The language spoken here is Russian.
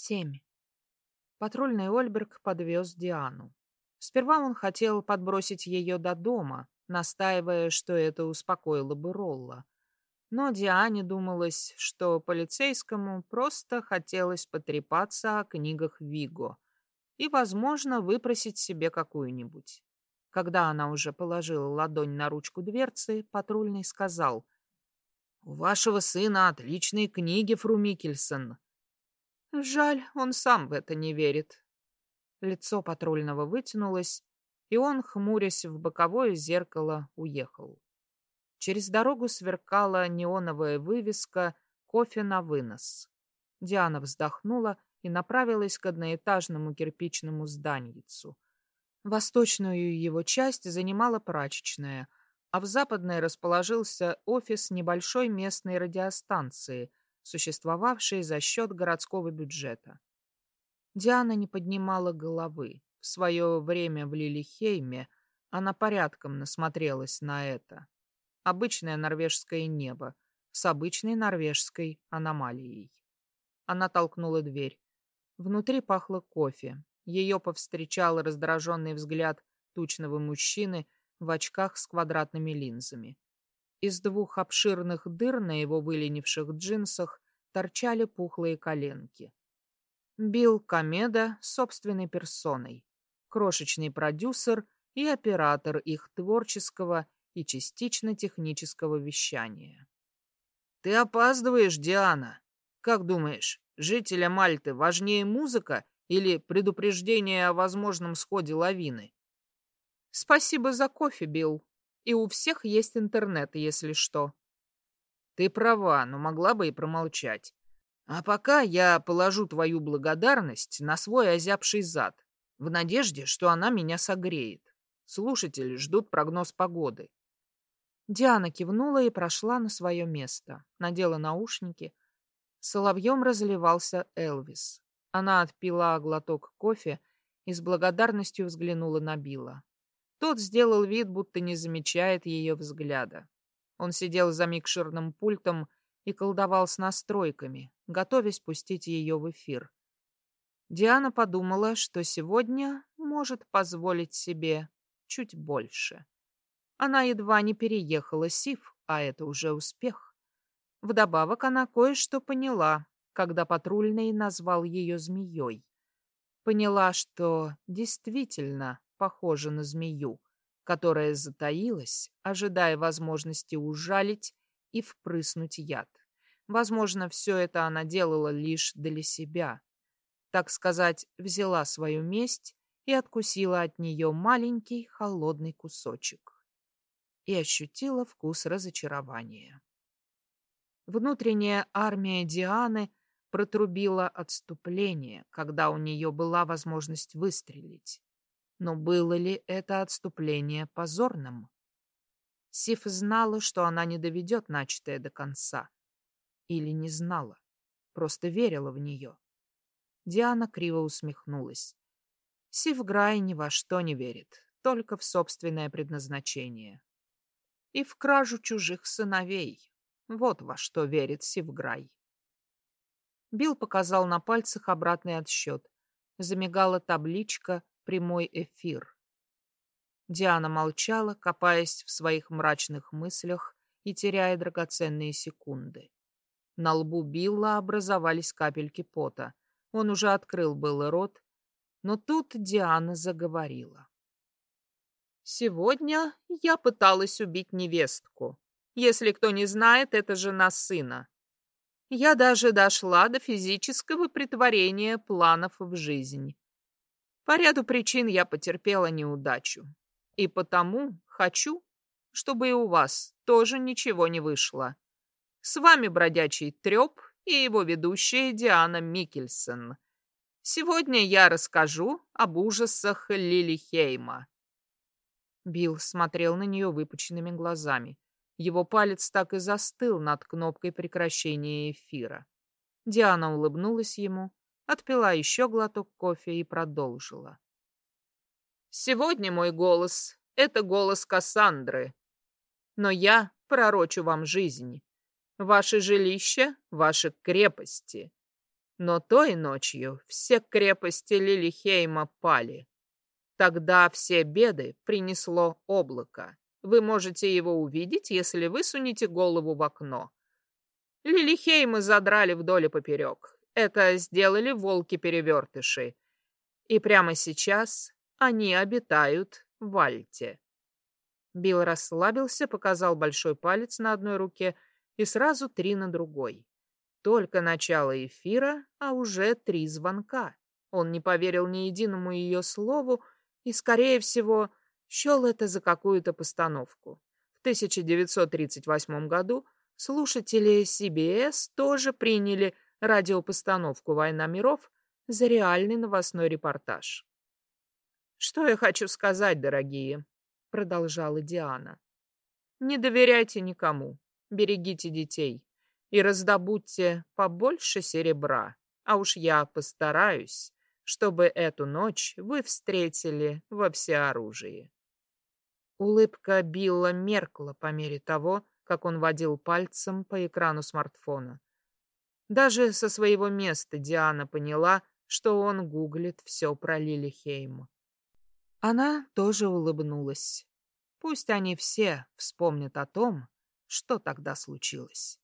Семь. Патрульный Ольберг подвез Диану. Сперва он хотел подбросить ее до дома, настаивая, что это успокоило бы Ролла. Но Диане думалось, что полицейскому просто хотелось потрепаться о книгах Виго и, возможно, выпросить себе какую-нибудь. Когда она уже положила ладонь на ручку дверцы, патрульный сказал, «У вашего сына отличные книги, Фру Микельсон». Жаль, он сам в это не верит. Лицо патрульного вытянулось, и он, хмурясь в боковое зеркало, уехал. Через дорогу сверкала неоновая вывеска «Кофе на вынос». Диана вздохнула и направилась к одноэтажному кирпичному зданьицу. Восточную его часть занимала прачечная, а в западной расположился офис небольшой местной радиостанции, существовавшей за счет городского бюджета. Диана не поднимала головы. В свое время в Лилихейме она порядком насмотрелась на это обычное норвежское небо с обычной норвежской аномалией. Она толкнула дверь. Внутри пахло кофе. Ее повстречал раздраженный взгляд тучного мужчины в очках с квадратными линзами. Из двух обширных дыр на его выленивших джинсах торчали пухлые коленки. Билл Комеда собственной персоной, крошечный продюсер и оператор их творческого и частично технического вещания. «Ты опаздываешь, Диана. Как думаешь, жителя Мальты важнее музыка или предупреждение о возможном сходе лавины?» «Спасибо за кофе, Билл. И у всех есть интернет, если что». «Ты права, но могла бы и промолчать. А пока я положу твою благодарность на свой озябший зад, в надежде, что она меня согреет. Слушатели ждут прогноз погоды. Диана кивнула и прошла на свое место, надела наушники. Соловьем разливался Элвис. Она отпила глоток кофе и с благодарностью взглянула на Билла. Тот сделал вид, будто не замечает ее взгляда. Он сидел за микшерным пультом и колдовал с настройками, готовясь пустить ее в эфир. Диана подумала, что сегодня может позволить себе чуть больше. Она едва не переехала Сив, а это уже успех. Вдобавок она кое-что поняла, когда патрульный назвал ее змеей. Поняла, что действительно похожа на змею, которая затаилась, ожидая возможности ужалить и впрыснуть яд. Возможно, все это она делала лишь для себя. Так сказать, взяла свою месть и откусила от нее маленький холодный кусочек и ощутила вкус разочарования. Внутренняя армия Дианы протрубила отступление, когда у нее была возможность выстрелить. Но было ли это отступление позорным? Сиф знала, что она не доведет начатое до конца. Или не знала, просто верила в нее. Диана криво усмехнулась. Сиф Грай ни во что не верит, только в собственное предназначение и в кражу чужих сыновей. Вот во что верит Севграй. Билл показал на пальцах обратный отсчет. Замигала табличка «Прямой эфир». Диана молчала, копаясь в своих мрачных мыслях и теряя драгоценные секунды. На лбу Билла образовались капельки пота. Он уже открыл был рот, но тут Диана заговорила. Сегодня я пыталась убить невестку. Если кто не знает, это жена сына. Я даже дошла до физического притворения планов в жизнь. По ряду причин я потерпела неудачу. И потому хочу, чтобы и у вас тоже ничего не вышло. С вами бродячий треп и его ведущая Диана Микельсон. Сегодня я расскажу об ужасах Лилихейма. Билл смотрел на нее выпученными глазами. Его палец так и застыл над кнопкой прекращения эфира. Диана улыбнулась ему, отпила еще глоток кофе и продолжила. «Сегодня мой голос — это голос Кассандры. Но я пророчу вам жизнь. Ваше жилище — ваши крепости. Но той ночью все крепости Лилихейма пали. Тогда все беды принесло облако. Вы можете его увидеть, если высунете голову в окно. Лилихеймы задрали вдоль и поперек. Это сделали волки-перевертыши. И прямо сейчас они обитают в Альте. Билл расслабился, показал большой палец на одной руке и сразу три на другой. Только начало эфира, а уже три звонка. Он не поверил ни единому ее слову и, скорее всего, счел это за какую-то постановку. В 1938 году слушатели CBS тоже приняли радиопостановку «Война миров» за реальный новостной репортаж. «Что я хочу сказать, дорогие?» — продолжала Диана. «Не доверяйте никому, берегите детей и раздобудьте побольше серебра, а уж я постараюсь, чтобы эту ночь вы встретили во всеоружии». Улыбка Билла меркла по мере того, как он водил пальцем по экрану смартфона. Даже со своего места Диана поняла, что он гуглит все про Лили Хейма. Она тоже улыбнулась. Пусть они все вспомнят о том, что тогда случилось.